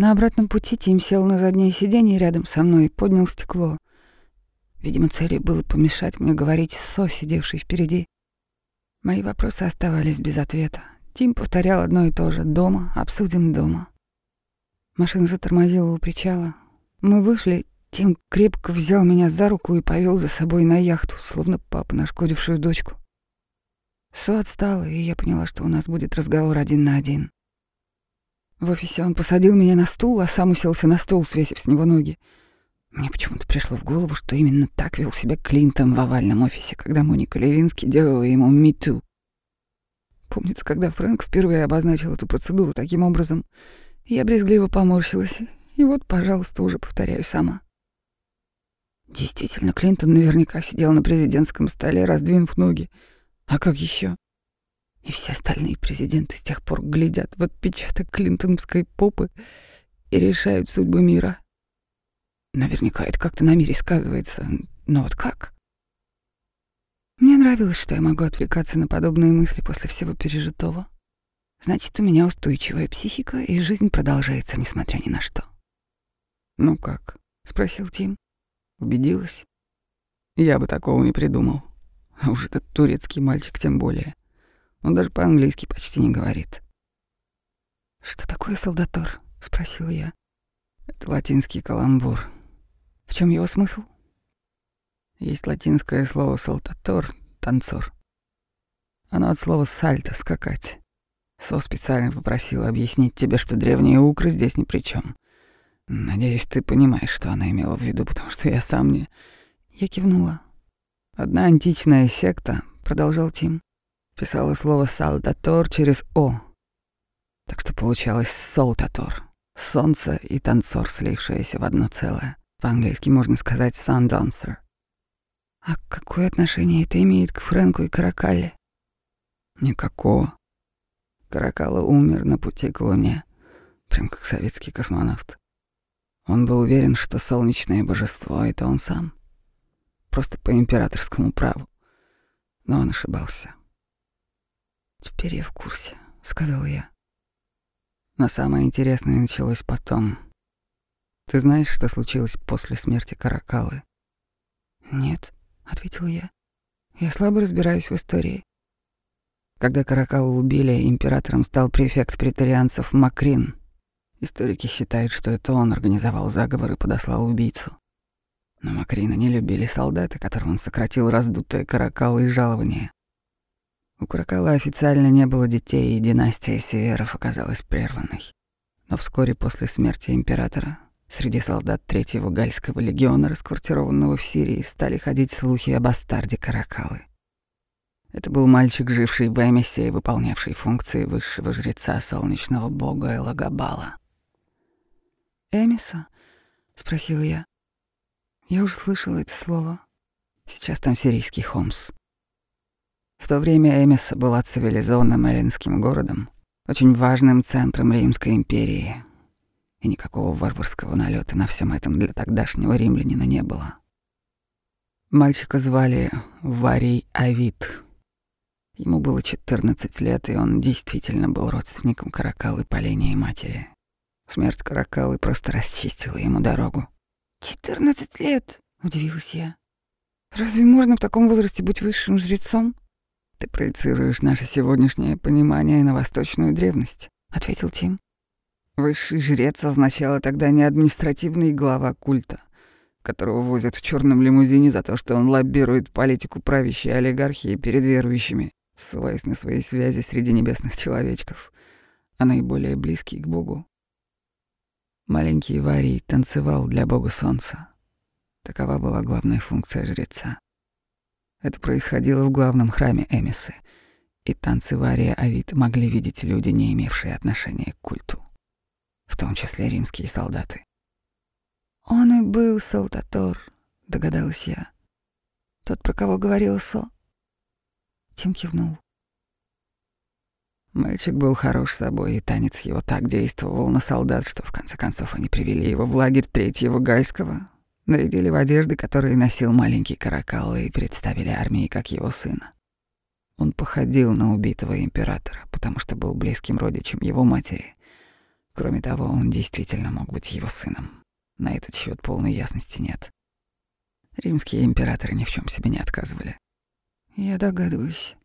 На обратном пути Тим сел на заднее сиденье рядом со мной и поднял стекло. Видимо, целью было помешать мне говорить с Со, сидевшей впереди. Мои вопросы оставались без ответа. Тим повторял одно и то же. «Дома, обсудим дома». Машина затормозила у причала. Мы вышли, Тим крепко взял меня за руку и повел за собой на яхту, словно папа нашкодившую дочку. Со отстала, и я поняла, что у нас будет разговор один на один. В офисе он посадил меня на стул, а сам уселся на стол, свесив с него ноги. Мне почему-то пришло в голову, что именно так вел себя Клинтон в овальном офисе, когда Моника Левински делала ему «Me too». Помнится, когда Фрэнк впервые обозначил эту процедуру таким образом, я брезгливо поморщилась, и вот, пожалуйста, уже повторяю сама. Действительно, Клинтон наверняка сидел на президентском столе, раздвинув ноги. А как еще? И все остальные президенты с тех пор глядят в отпечаток клинтоновской попы и решают судьбы мира. Наверняка это как-то на мире сказывается, но вот как? Мне нравилось, что я могу отвлекаться на подобные мысли после всего пережитого. Значит, у меня устойчивая психика, и жизнь продолжается, несмотря ни на что. «Ну как?» — спросил Тим. «Убедилась?» «Я бы такого не придумал. А уж этот турецкий мальчик тем более. Он даже по-английски почти не говорит. «Что такое солдатор?» — спросил я. «Это латинский каламбур. В чем его смысл?» Есть латинское слово «солдатор» — «танцор». Оно от слова «сальто» — «скакать». Со специально попросил объяснить тебе, что древние укры здесь ни при чем. Надеюсь, ты понимаешь, что она имела в виду, потому что я сам не... Я кивнула. Одна античная секта, продолжал Тим, писала слово «салдатор» через «о». Так что получалось «солтатор» — солнце и танцор, слившиеся в одно целое. По-английски можно сказать «sun dancer». А какое отношение это имеет к Фрэнку и Каракалле? Никакого. Каракалла умер на пути к Луне, прям как советский космонавт. Он был уверен, что солнечное божество — это он сам. Просто по императорскому праву. Но он ошибался. «Теперь я в курсе», — сказал я. Но самое интересное началось потом. Ты знаешь, что случилось после смерти Каракалы? «Нет», — ответил я. «Я слабо разбираюсь в истории». Когда Каракалу убили, императором стал префект претарианцев Макрин. Историки считают, что это он организовал заговор и подослал убийцу. Но Макрина не любили солдаты, которым он сократил раздутое Каракала и жалование. У Куракала официально не было детей, и династия Северов оказалась прерванной. Но вскоре после смерти императора среди солдат Третьего Гальского легиона, расквартированного в Сирии, стали ходить слухи о бастарде Каракалы. Это был мальчик, живший в Эмисе и выполнявший функции высшего жреца солнечного бога Элагабала. «Эмиса?» — спросил я. Я уже слышала это слово. Сейчас там сирийский Хомс. В то время Эмиса была цивилизованным эллинским городом, очень важным центром Римской империи, и никакого варварского налета на всем этом для тогдашнего римлянина не было. Мальчика звали Варий Авид. Ему было 14 лет, и он действительно был родственником Каракалы по линии матери. Смерть Каракалы просто расчистила ему дорогу. «Четырнадцать лет!» — удивилась я. «Разве можно в таком возрасте быть высшим жрецом?» «Ты проецируешь наше сегодняшнее понимание на восточную древность», — ответил Тим. «Высший жрец означало тогда не административный глава культа, которого возят в черном лимузине за то, что он лоббирует политику правящей олигархии перед верующими, ссылаясь на свои связи среди небесных человечков, а наиболее близкий к Богу. Маленький Варий танцевал для бога солнца. Такова была главная функция жреца. Это происходило в главном храме Эмисы, и танцы Вария Авид могли видеть люди, не имевшие отношения к культу, в том числе римские солдаты. «Он и был солдатор», — догадалась я. «Тот, про кого говорил Со?» Тим кивнул. Мальчик был хорош собой, и танец его так действовал на солдат, что в конце концов они привели его в лагерь Третьего Гальского, нарядили в одежды, которые носил маленький Каракал, и представили армии как его сына. Он походил на убитого императора, потому что был близким родичем его матери, Кроме того, он действительно мог быть его сыном. На этот счет полной ясности нет. Римские императоры ни в чем себе не отказывали. Я догадываюсь.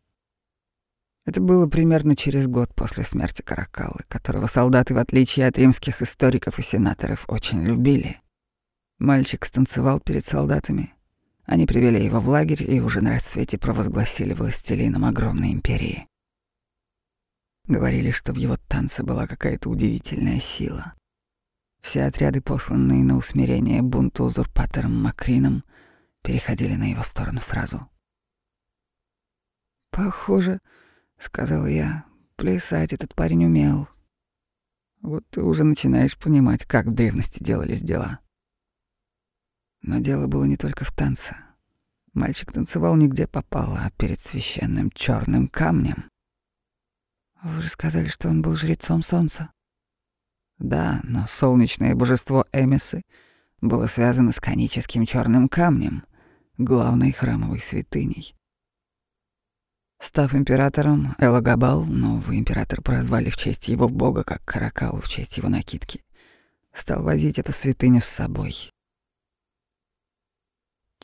Это было примерно через год после смерти Каракалы, которого солдаты, в отличие от римских историков и сенаторов, очень любили. Мальчик станцевал перед солдатами. Они привели его в лагерь и уже на рассвете провозгласили властелином огромной империи. Говорили, что в его танце была какая-то удивительная сила. Все отряды, посланные на усмирение бунту узурпатором Макрином, переходили на его сторону сразу. «Похоже», — сказал я, — «плясать этот парень умел». Вот ты уже начинаешь понимать, как в древности делались дела. Но дело было не только в танце. Мальчик танцевал нигде попало, а перед священным черным камнем. Вы же сказали, что он был жрецом солнца. Да, но солнечное божество Эмисы было связано с коническим черным камнем, главной храмовой святыней. Став императором, Элагабал, новый император прозвали в честь его бога, как Каракалу в честь его накидки, стал возить эту святыню с собой.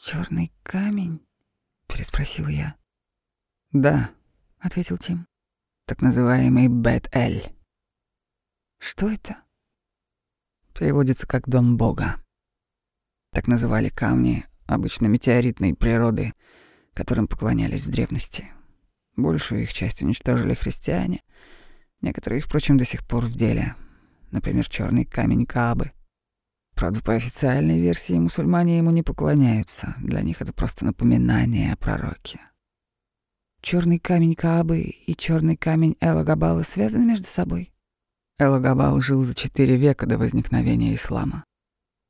Черный камень? переспросил я. Да, ответил Тим. Так называемый Бет-Эль. Что это? Переводится как дом бога. Так называли камни, обычно метеоритной природы, которым поклонялись в древности. Большую их часть уничтожили христиане, некоторые, впрочем, до сих пор в деле. Например, черный камень Каабы. Правда, по официальной версии мусульмане ему не поклоняются. Для них это просто напоминание о пророке. Черный камень Каабы и черный камень Элагабала связаны между собой? Элагабал жил за четыре века до возникновения ислама.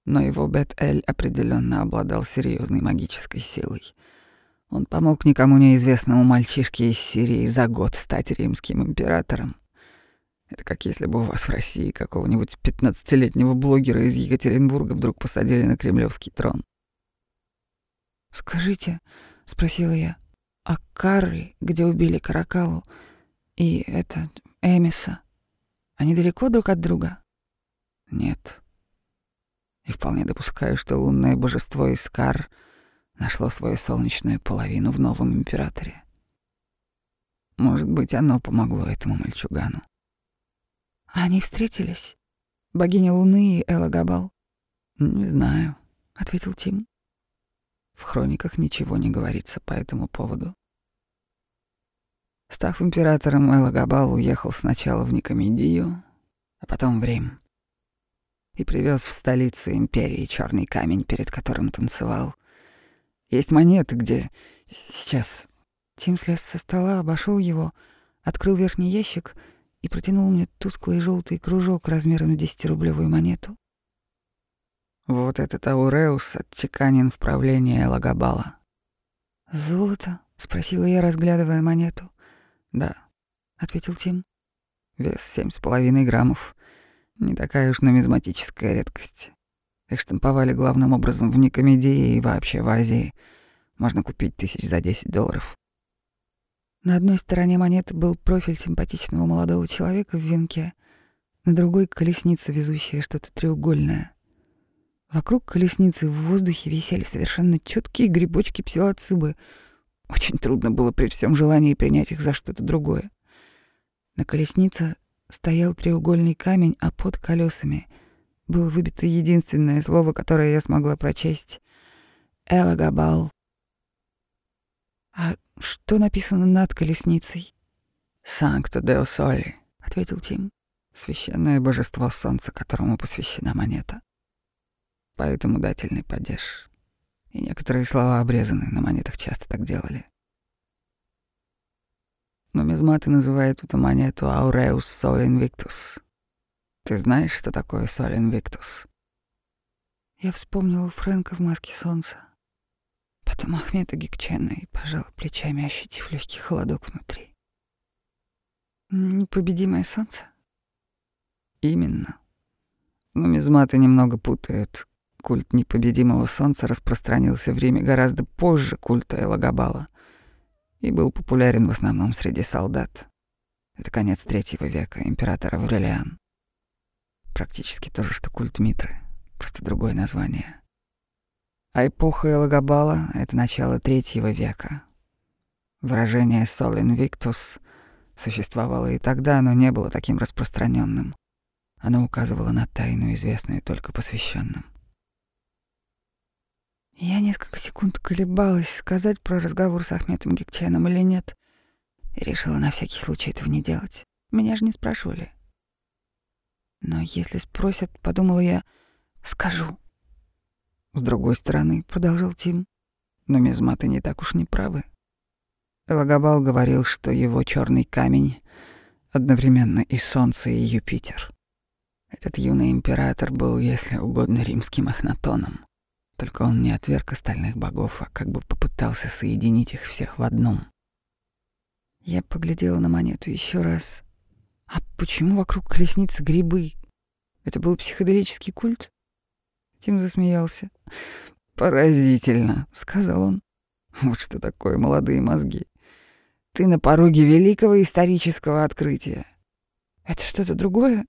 Но его Бет-Эль определенно обладал серьезной магической силой — он помог никому неизвестному мальчишке из Сирии за год стать римским императором. Это как если бы у вас в России какого-нибудь пятнадцатилетнего блогера из Екатеринбурга вдруг посадили на кремлевский трон. «Скажите», — спросила я, — «а Карры, где убили Каракалу, и это Эмиса, они далеко друг от друга?» «Нет. И вполне допускаю, что лунное божество Искар — нашло свою солнечную половину в новом императоре. Может быть, оно помогло этому мальчугану. Они встретились? Богиня Луны и Элла Габал? Не знаю, ответил Тим. В хрониках ничего не говорится по этому поводу. Став императором, Элла Габал уехал сначала в Никомедию, а потом в Рим. И привез в столицу империи черный камень, перед которым танцевал, есть монеты, где... Сейчас...» Тим слез со стола, обошел его, открыл верхний ящик и протянул мне тусклый желтый кружок размером с десятирублевую монету. Вот этот ауреус отчеканен в правлении Лагабала. «Золото?» — спросила я, разглядывая монету. «Да», — ответил Тим. «Вес семь с половиной граммов. Не такая уж нумизматическая редкость. Их штамповали главным образом в Никомедии и вообще в Азии. Можно купить тысяч за 10 долларов. На одной стороне монеты был профиль симпатичного молодого человека в венке, на другой — колесница, везущая что-то треугольное. Вокруг колесницы в воздухе висели совершенно четкие грибочки псилоцибы. Очень трудно было при всем желании принять их за что-то другое. На колеснице стоял треугольный камень, а под колесами — было выбито единственное слово, которое я смогла прочесть. Элагабал. «А что написано над колесницей?» «Sancto Deo Soli», — ответил Тим. «Священное божество солнца, которому посвящена монета. Поэтому дательный падеж. И некоторые слова обрезаны, на монетах часто так делали. Нумизматы называют эту монету Aureus Sol Invictus, ты знаешь, что такое Sol Invictus? Я вспомнила Фрэнка в маске солнца. Потом Ахмеда Гикчена и пожала плечами, ощутив легкий холодок внутри. Непобедимое солнце? Именно. Но мизматы немного путают. Культ непобедимого солнца распространился в Риме гораздо позже культа Элагабала и был популярен в основном среди солдат. Это конец третьего века, император Аврелиан. Практически то же, что культ Митры, просто другое название. А эпоха Элагабала — это начало третьего века. Выражение «Sol Invictus» существовало и тогда, но не было таким распространенным. Оно указывало на тайну, известную только посвященным. Я несколько секунд колебалась, сказать про разговор с Ахметом Гекчаном или нет, и решила на всякий случай этого не делать. Меня же не спрашивали. Но если спросят, подумала я, скажу. С другой стороны, продолжал Тим, но мизматы не так уж не правы. Элагабал говорил, что его черный камень одновременно и Солнце, и Юпитер. Этот юный император был, если угодно, римским эхнатоном. Только он не отверг остальных богов, а как бы попытался соединить их всех в одном. Я поглядела на монету еще раз. А почему вокруг колесницы грибы? Это был психоделический культ? Тим засмеялся. «Поразительно», — сказал он. «Вот что такое молодые мозги. Ты на пороге великого исторического открытия. Это что-то другое?»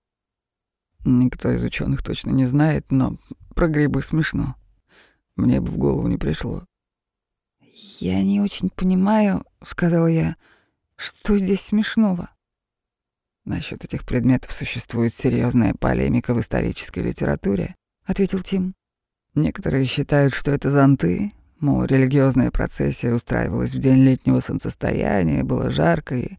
Никто из ученых точно не знает, но про грибы смешно. Мне бы в голову не пришло. «Я не очень понимаю», — сказала я, — что здесь смешного? Насчет этих предметов существует серьезная полемика в исторической литературе, ответил Тим. Некоторые считают, что это зонты, мол, религиозная процессия устраивалась в день летнего солнцестояния, было жарко и...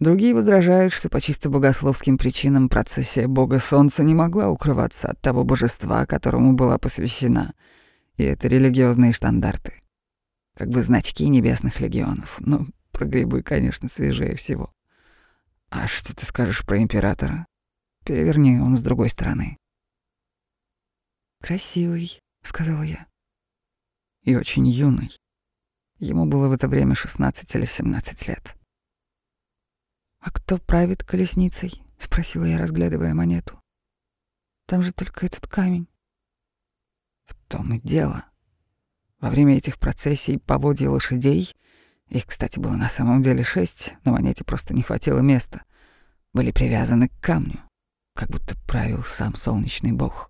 Другие возражают, что по чисто богословским причинам процессия бога солнца не могла укрываться от того божества, которому была посвящена, и это религиозные стандарты. Как бы значки небесных легионов. Ну, про грибы, конечно, свежее всего. А что ты скажешь про императора? Переверни, он с другой стороны. Красивый, сказала я. И очень юный. Ему было в это время 16 или 17 лет. А кто правит колесницей? спросила я, разглядывая монету. Там же только этот камень. В том и дело. Во время этих процессий поводья лошадей их, кстати, было на самом деле шесть, на монете просто не хватило места. Были привязаны к камню, как будто правил сам солнечный бог.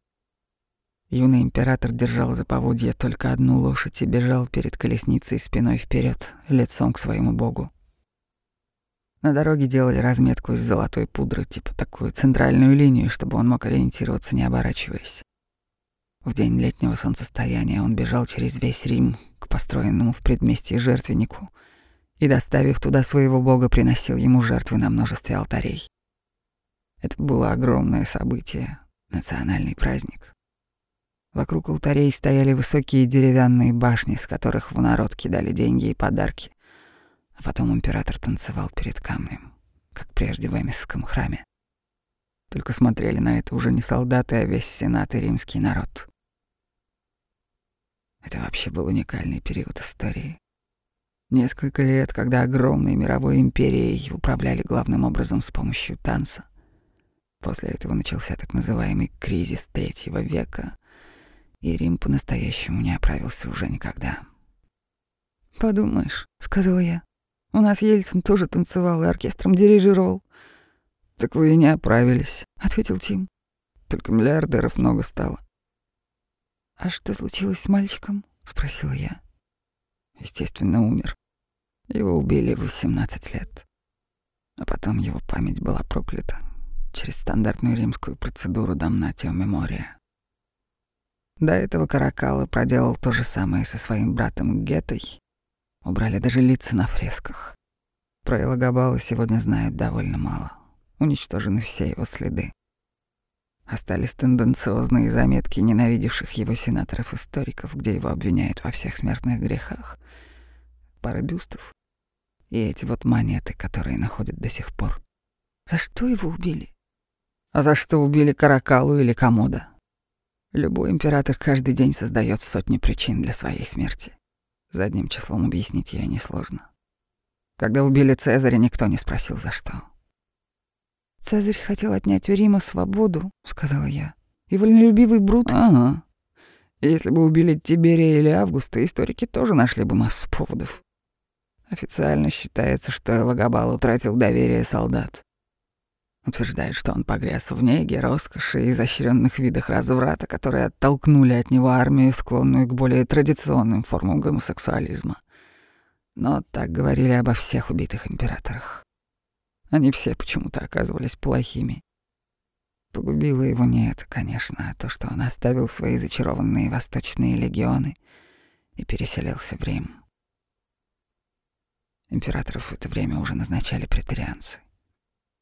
Юный император держал за поводья только одну лошадь и бежал перед колесницей спиной вперед, лицом к своему богу. На дороге делали разметку из золотой пудры, типа такую центральную линию, чтобы он мог ориентироваться, не оборачиваясь. В день летнего солнцестояния он бежал через весь Рим к построенному в предместье жертвеннику — и, доставив туда своего бога, приносил ему жертвы на множестве алтарей. Это было огромное событие, национальный праздник. Вокруг алтарей стояли высокие деревянные башни, с которых в народ кидали деньги и подарки. А потом император танцевал перед камнем, как прежде в Эмисском храме. Только смотрели на это уже не солдаты, а весь сенат и римский народ. Это вообще был уникальный период истории. Несколько лет, когда огромной мировой империей управляли главным образом с помощью танца. После этого начался так называемый кризис третьего века, и Рим по-настоящему не оправился уже никогда. «Подумаешь», — сказала я, — «у нас Ельцин тоже танцевал и оркестром дирижировал». «Так вы и не оправились», — ответил Тим. «Только миллиардеров много стало». «А что случилось с мальчиком?» — спросила я. Естественно, умер. Его убили в 18 лет. А потом его память была проклята через стандартную римскую процедуру «Дамнатио мемория». До этого Каракала проделал то же самое со своим братом Гетой. Убрали даже лица на фресках. Про Элагабала сегодня знают довольно мало. Уничтожены все его следы. Остались тенденциозные заметки ненавидевших его сенаторов-историков, где его обвиняют во всех смертных грехах. Пара бюстов, и эти вот монеты, которые находят до сих пор. За что его убили? А за что убили Каракалу или Комода? Любой император каждый день создает сотни причин для своей смерти. Задним числом объяснить ее несложно. Когда убили Цезаря, никто не спросил, за что. «Цезарь хотел отнять у Рима свободу», — сказала я. «И вольнолюбивый Брут...» «Ага. Если бы убили Тиберия или Августа, историки тоже нашли бы массу поводов. Официально считается, что Элагабал утратил доверие солдат. Утверждает, что он погряз в неге, роскоши и изощренных видах разврата, которые оттолкнули от него армию, склонную к более традиционным формам гомосексуализма. Но так говорили обо всех убитых императорах. Они все почему-то оказывались плохими. Погубило его не это, конечно, а то, что он оставил свои зачарованные восточные легионы и переселился в Рим. Императоров в это время уже назначали претарианцы.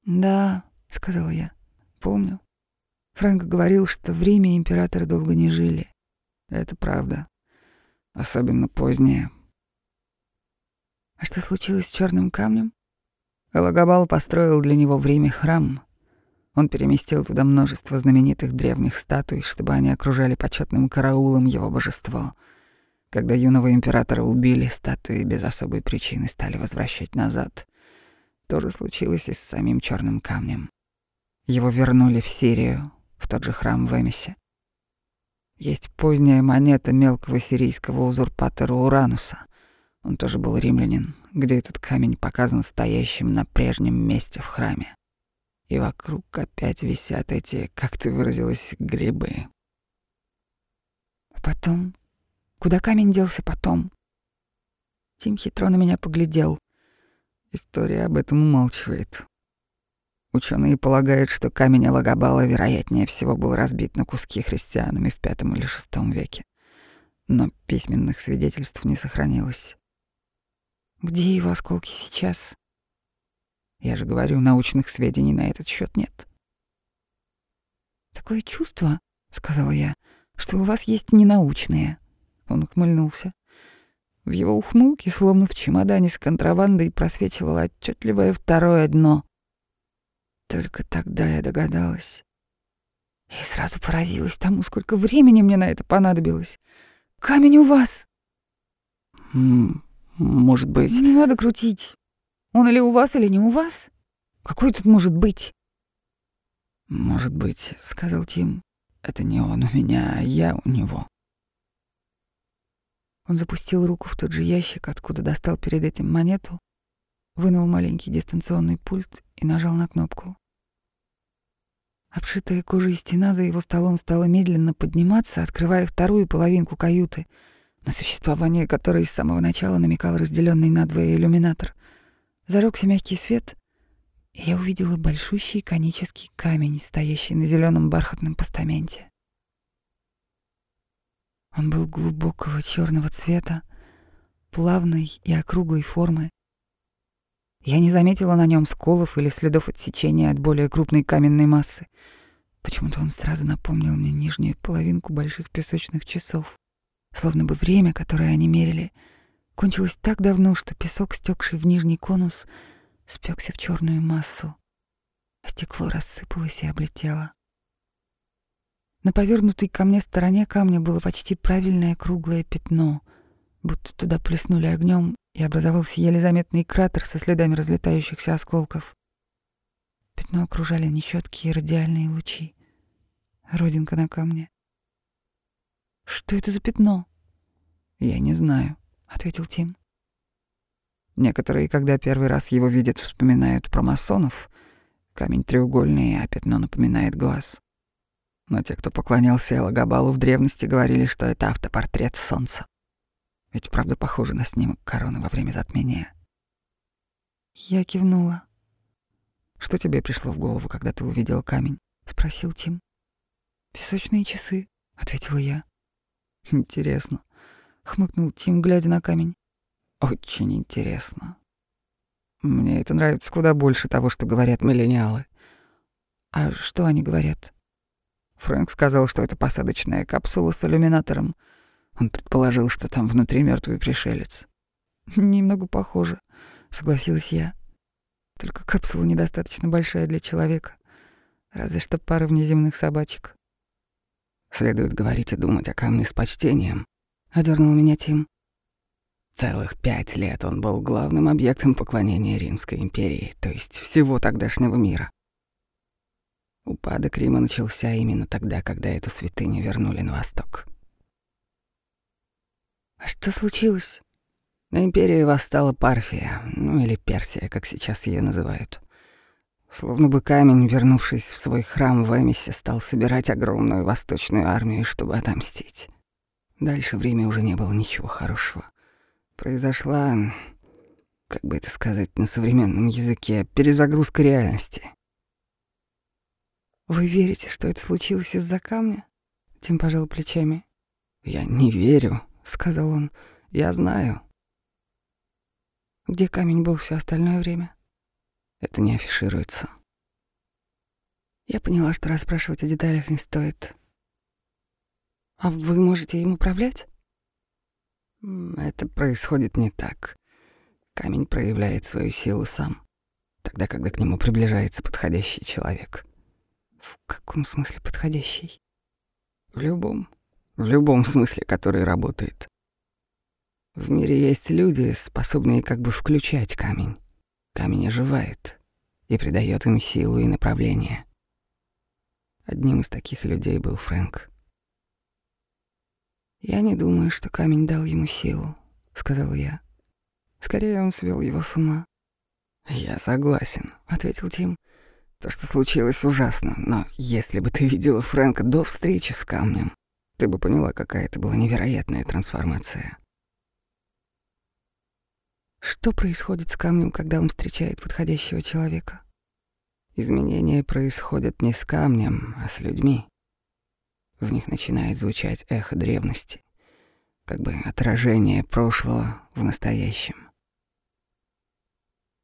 «Да», — сказала я, — «помню. Фрэнк говорил, что в Риме императоры долго не жили. Это правда. Особенно позднее. А что случилось с черным камнем? Элагабал построил для него в Риме храм. Он переместил туда множество знаменитых древних статуй, чтобы они окружали почетным караулом его божество. Когда юного императора убили, статуи без особой причины стали возвращать назад. То же случилось и с самим черным камнем. Его вернули в Сирию, в тот же храм в Эмисе. Есть поздняя монета мелкого сирийского узурпатора Урануса. Он тоже был римлянин, где этот камень показан стоящим на прежнем месте в храме. И вокруг опять висят эти, как ты выразилась, грибы. А потом? Куда камень делся потом? Тим хитро на меня поглядел. История об этом умалчивает. Ученые полагают, что камень Алагабала, вероятнее всего, был разбит на куски христианами в V или VI веке. Но письменных свидетельств не сохранилось. Где его осколки сейчас? Я же говорю, научных сведений на этот счет нет. Такое чувство, сказала я, что у вас есть ненаучные. Он ухмыльнулся. В его ухмылке, словно в чемодане с контрабандой, просвечивало отчетливое второе дно. Только тогда я догадалась. И сразу поразилась тому, сколько времени мне на это понадобилось. Камень у вас. Может быть... Не надо крутить. Он или у вас, или не у вас? Какой тут может быть? Может быть, сказал Тим. Это не он у меня, а я у него. Он запустил руку в тот же ящик, откуда достал перед этим монету, вынул маленький дистанционный пульт и нажал на кнопку. Обшитая кожей стена за его столом стала медленно подниматься, открывая вторую половинку каюты — на существование которой с самого начала намекал разделенный надвое иллюминатор. Зарокся мягкий свет, и я увидела большущий конический камень, стоящий на зеленом бархатном постаменте. Он был глубокого черного цвета, плавной и округлой формы. Я не заметила на нем сколов или следов отсечения от более крупной каменной массы. Почему-то он сразу напомнил мне нижнюю половинку больших песочных часов словно бы время, которое они мерили, кончилось так давно, что песок, стекший в нижний конус, спекся в черную массу, а стекло рассыпалось и облетело. На повернутой ко мне стороне камня было почти правильное круглое пятно, будто туда плеснули огнем, и образовался еле заметный кратер со следами разлетающихся осколков. Пятно окружали нечеткие радиальные лучи. Родинка на камне. Что это за пятно? Я не знаю, ответил Тим. Некоторые, когда первый раз его видят, вспоминают про масонов. Камень треугольный, а пятно напоминает глаз. Но те, кто поклонялся Элагабалу в древности, говорили, что это автопортрет солнца. Ведь правда похоже на снимок короны во время затмения. Я кивнула. «Что тебе пришло в голову, когда ты увидел камень?» — спросил Тим. «Песочные часы», — ответила я. Интересно, хмыкнул Тим, глядя на камень. Очень интересно. Мне это нравится куда больше того, что говорят миллениалы. А что они говорят? Фрэнк сказал, что это посадочная капсула с иллюминатором. Он предположил, что там внутри мертвый пришелец. Немного похоже, согласилась я. Только капсула недостаточно большая для человека. Разве что пара внеземных собачек. Следует говорить и думать о камне с почтением. Одернул меня Тим. Целых пять лет он был главным объектом поклонения Римской империи, то есть всего тогдашнего мира. Упадок Рима начался именно тогда, когда эту святыню вернули на восток. А что случилось? На империю восстала Парфия, ну или Персия, как сейчас ее называют. Словно бы камень, вернувшись в свой храм в Эмисе, стал собирать огромную восточную армию, чтобы отомстить. Дальше в Риме уже не было ничего хорошего. Произошла, как бы это сказать на современном языке, перезагрузка реальности. «Вы верите, что это случилось из-за камня?» Тим пожал плечами. «Я не верю», — сказал он. «Я знаю». «Где камень был все остальное время?» Это не афишируется. Я поняла, что расспрашивать о деталях не стоит. А вы можете им управлять? Это происходит не так. Камень проявляет свою силу сам, тогда, когда к нему приближается подходящий человек. В каком смысле подходящий? В любом. В любом смысле, который работает. В мире есть люди, способные как бы включать камень. Камень оживает и придает им силу и направление. Одним из таких людей был Фрэнк. «Я не думаю, что камень дал ему силу», — сказал я. «Скорее он свел его с ума». «Я согласен», — ответил Тим. «То, что случилось, ужасно, но если бы ты видела Фрэнка до встречи с камнем, ты бы поняла, какая это была невероятная трансформация. Что происходит с камнем, когда он встречает подходящего человека? Изменения происходят не с камнем, а с людьми. В них начинает звучать эхо древности, как бы отражение прошлого в настоящем.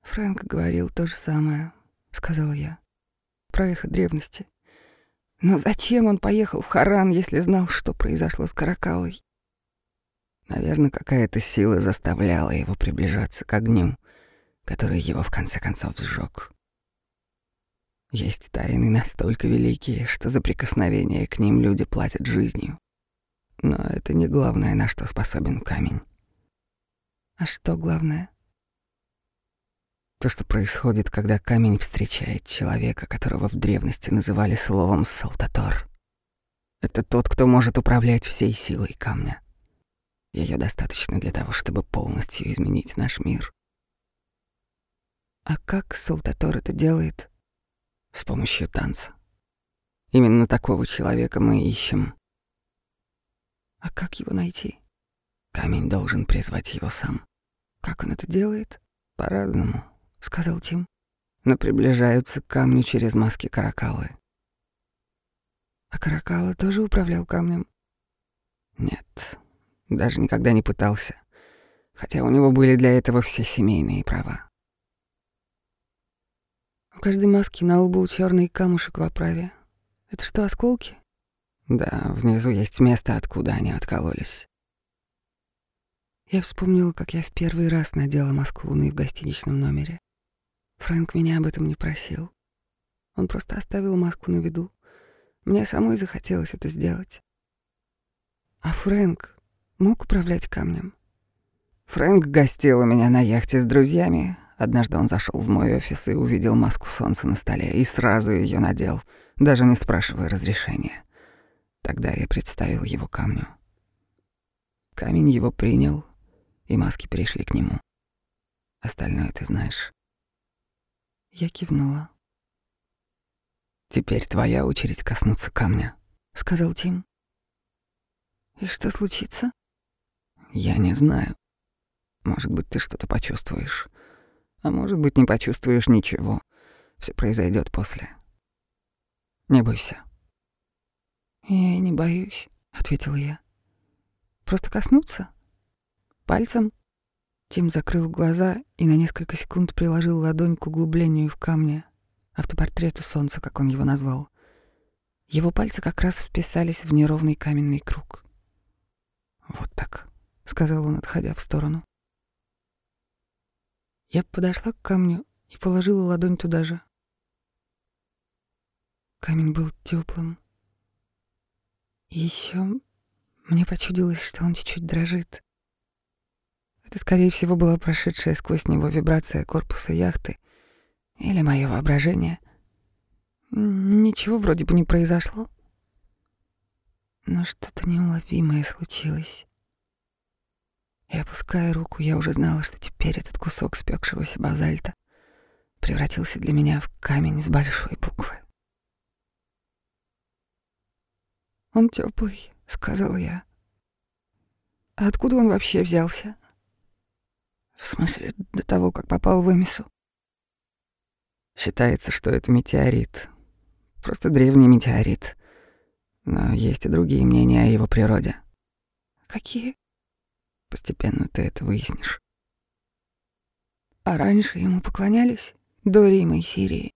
«Фрэнк говорил то же самое», — сказала я, — «про эхо древности. Но зачем он поехал в Харан, если знал, что произошло с Каракалой?» Наверное, какая-то сила заставляла его приближаться к огню, который его в конце концов сжег. Есть тайны настолько великие, что за прикосновение к ним люди платят жизнью. Но это не главное, на что способен камень. А что главное? То, что происходит, когда камень встречает человека, которого в древности называли словом «салтатор». Это тот, кто может управлять всей силой камня. Ее достаточно для того, чтобы полностью изменить наш мир. А как Салтатор это делает? С помощью танца. Именно такого человека мы ищем. А как его найти? Камень должен призвать его сам. Как он это делает? По-разному, сказал Тим. Но приближаются к камню через маски каракалы. А каракала тоже управлял камнем? Нет, даже никогда не пытался, хотя у него были для этого все семейные права. У каждой маски на лбу черный камушек в оправе. Это что, осколки? Да, внизу есть место, откуда они откололись. Я вспомнила, как я в первый раз надела маску луны в гостиничном номере. Фрэнк меня об этом не просил. Он просто оставил маску на виду. Мне самой захотелось это сделать. А Фрэнк мог управлять камнем. Фрэнк гостил у меня на яхте с друзьями. Однажды он зашел в мой офис и увидел маску солнца на столе и сразу ее надел, даже не спрашивая разрешения. Тогда я представил его камню. Камень его принял, и маски перешли к нему. Остальное ты знаешь. Я кивнула. «Теперь твоя очередь коснуться камня», — сказал Тим. «И что случится?» Я не знаю. Может быть, ты что-то почувствуешь. А может быть, не почувствуешь ничего. Все произойдет после. Не бойся. Я не боюсь, ответила я. Просто коснуться? Пальцем? Тим закрыл глаза и на несколько секунд приложил ладонь к углублению в камне, автопортрету солнца, как он его назвал. Его пальцы как раз вписались в неровный каменный круг. Вот так. — сказал он, отходя в сторону. Я подошла к камню и положила ладонь туда же. Камень был теплым. И еще мне почудилось, что он чуть-чуть дрожит. Это, скорее всего, была прошедшая сквозь него вибрация корпуса яхты или мое воображение. Ничего вроде бы не произошло. Но что-то неуловимое случилось. И опуская руку, я уже знала, что теперь этот кусок спекшегося базальта превратился для меня в камень с большой буквы. «Он теплый, сказала я. «А откуда он вообще взялся?» «В смысле, до того, как попал в Эмису?» «Считается, что это метеорит. Просто древний метеорит. Но есть и другие мнения о его природе». «Какие?» «Постепенно ты это выяснишь». «А раньше ему поклонялись? До Рима и Сирии?»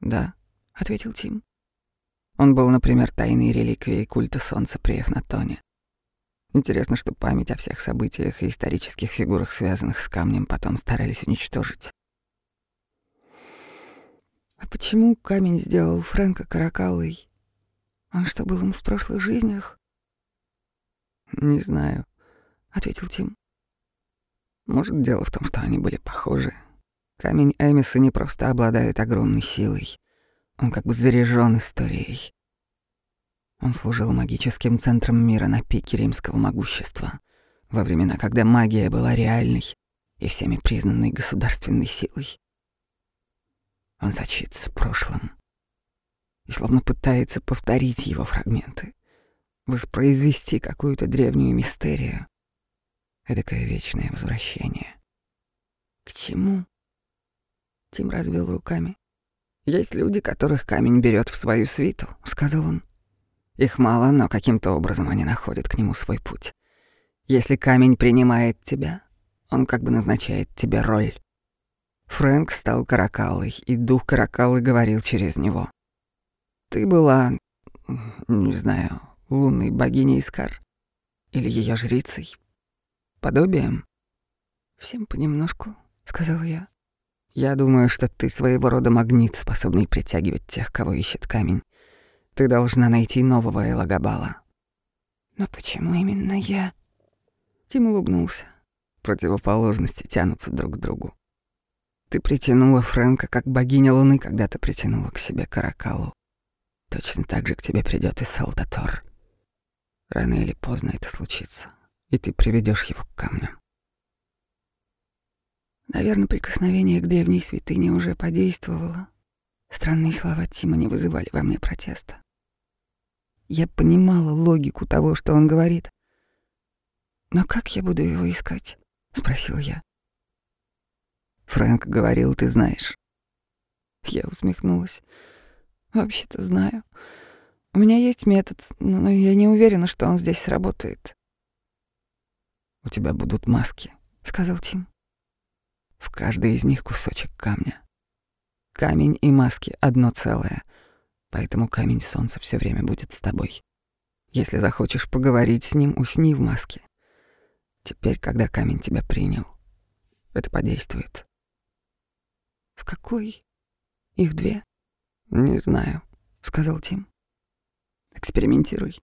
«Да», — ответил Тим. Он был, например, тайной реликвией культа Солнца при Эхнатоне. Интересно, что память о всех событиях и исторических фигурах, связанных с камнем, потом старались уничтожить. А почему камень сделал Фрэнка Каракаллой? Он что, был им в прошлых жизнях? «Не знаю», — ответил Тим. «Может, дело в том, что они были похожи. Камень Эмиса не просто обладает огромной силой. Он как бы заряжен историей. Он служил магическим центром мира на пике римского могущества, во времена, когда магия была реальной и всеми признанной государственной силой. Он сочится прошлым и словно пытается повторить его фрагменты, воспроизвести какую-то древнюю мистерию. Эдакое вечное возвращение. К чему? Тим развел руками. «Есть люди, которых камень берет в свою свиту», — сказал он. «Их мало, но каким-то образом они находят к нему свой путь. Если камень принимает тебя, он как бы назначает тебе роль. Фрэнк стал каракалой, и дух каракалы говорил через него. Ты была, не знаю, лунной богиней Искар? Или ее жрицей? Подобием?» «Всем понемножку», — сказал я. Я думаю, что ты своего рода магнит, способный притягивать тех, кого ищет камень. Ты должна найти нового Элагабала. Но почему именно я? Тим улыбнулся. Противоположности тянутся друг к другу. Ты притянула Фрэнка, как богиня Луны когда-то притянула к себе Каракалу. Точно так же к тебе придет и Салтатор. Рано или поздно это случится, и ты приведешь его к камню. Наверное, прикосновение к древней святыне уже подействовало. Странные слова Тима не вызывали во мне протеста. Я понимала логику того, что он говорит. «Но как я буду его искать?» — спросил я. «Фрэнк говорил, ты знаешь». Я усмехнулась. «Вообще-то знаю. У меня есть метод, но я не уверена, что он здесь сработает». «У тебя будут маски», — сказал Тим. В каждой из них кусочек камня. Камень и маски — одно целое, поэтому камень солнца все время будет с тобой. Если захочешь поговорить с ним, усни в маске. Теперь, когда камень тебя принял, это подействует. В какой? Их две? Не знаю, сказал Тим. Экспериментируй.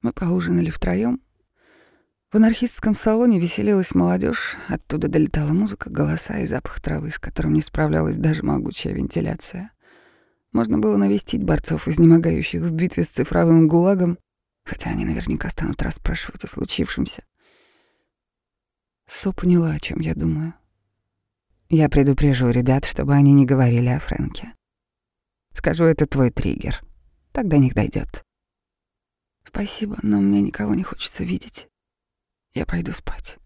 Мы поужинали втроем, в анархистском салоне веселилась молодежь, оттуда долетала музыка, голоса и запах травы, с которым не справлялась даже могучая вентиляция. Можно было навестить борцов, изнемогающих в битве с цифровым гулагом, хотя они наверняка станут расспрашивать о случившемся. Со поняла, о чем я думаю. Я предупрежу ребят, чтобы они не говорили о Фрэнке. Скажу, это твой триггер. Тогда них дойдет. Спасибо, но мне никого не хочется видеть. Я пойду спать.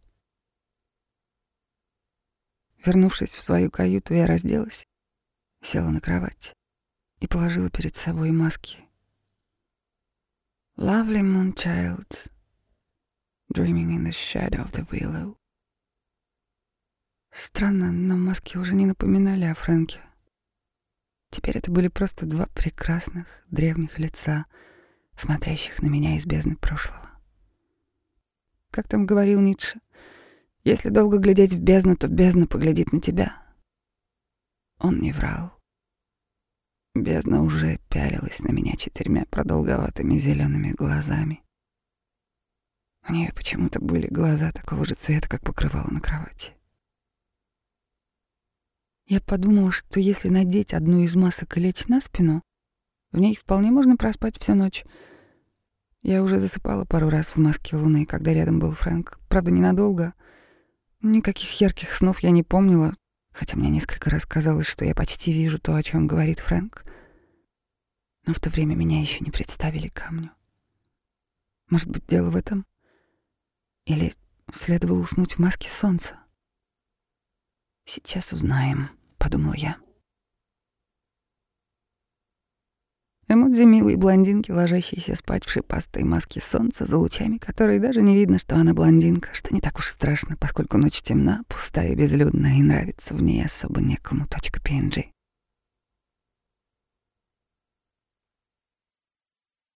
Вернувшись в свою каюту, я разделась, села на кровать и положила перед собой маски. Lovely moon child, dreaming in the shadow of the willow. Странно, но маски уже не напоминали о Фрэнке. Теперь это были просто два прекрасных древних лица, смотрящих на меня из бездны прошлого. Как там говорил Ницше? Если долго глядеть в бездну, то бездна поглядит на тебя. Он не врал. Бездна уже пялилась на меня четырьмя продолговатыми зелеными глазами. У нее почему-то были глаза такого же цвета, как покрывало на кровати. Я подумала, что если надеть одну из масок и лечь на спину, в ней вполне можно проспать всю ночь — я уже засыпала пару раз в маске луны, когда рядом был Фрэнк. Правда, ненадолго. Никаких ярких снов я не помнила, хотя мне несколько раз казалось, что я почти вижу то, о чем говорит Фрэнк. Но в то время меня еще не представили камню. Может быть, дело в этом? Или следовало уснуть в маске солнца? Сейчас узнаем, подумал я. Эмодзи милой блондинки, ложащейся спать в шипастой маске солнца за лучами, которой даже не видно, что она блондинка, что не так уж страшно, поскольку ночь темна, пустая и безлюдная, и нравится в ней особо некому. Точка PNG.